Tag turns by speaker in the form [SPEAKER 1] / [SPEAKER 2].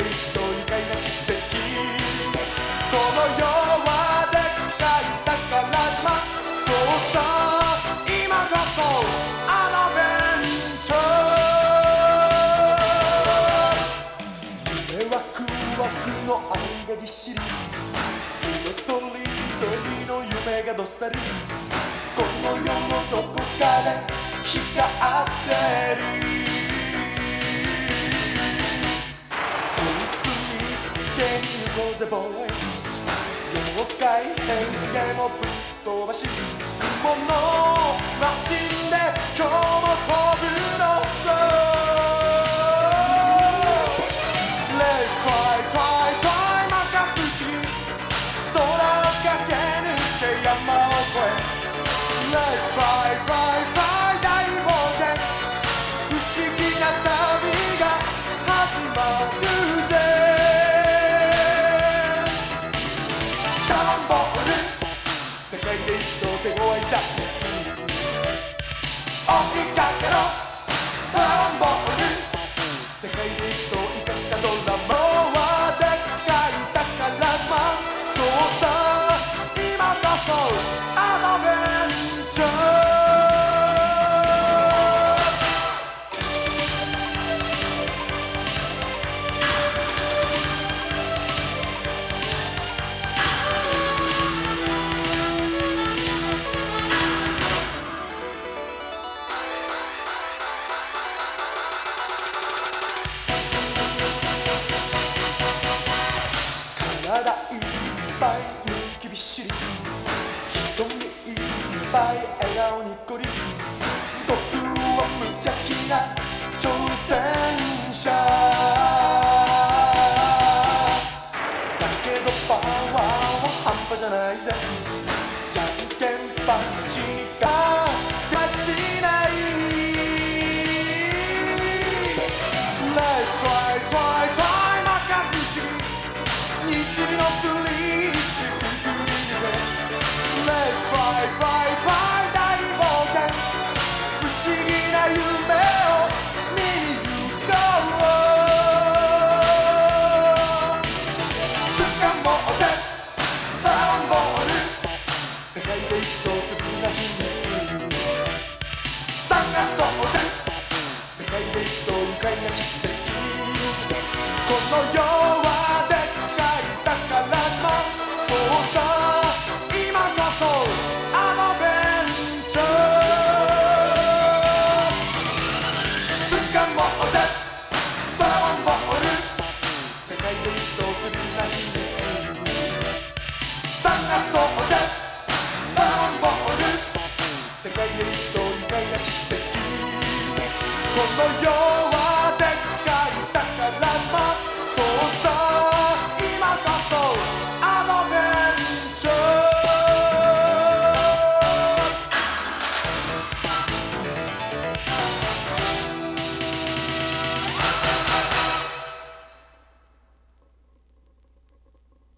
[SPEAKER 1] この世はでっか宝島そうさ今こそアドベンチャー夢はクワクの愛がぎっしり色とりどりの夢がどっさりこの世のどこかで光っている。ぜボーイ妖怪変化もぶっ飛ばし雲のマシンおひかけのトンボにせかいのひとをいたしから」「ままでっかいタカラじまそうそう」「いまこそアドベンチャーぜじゃんけんパンチにかかしないレッツファイファイファイなんか不思議日のリンないな奇跡。この世は for your wild.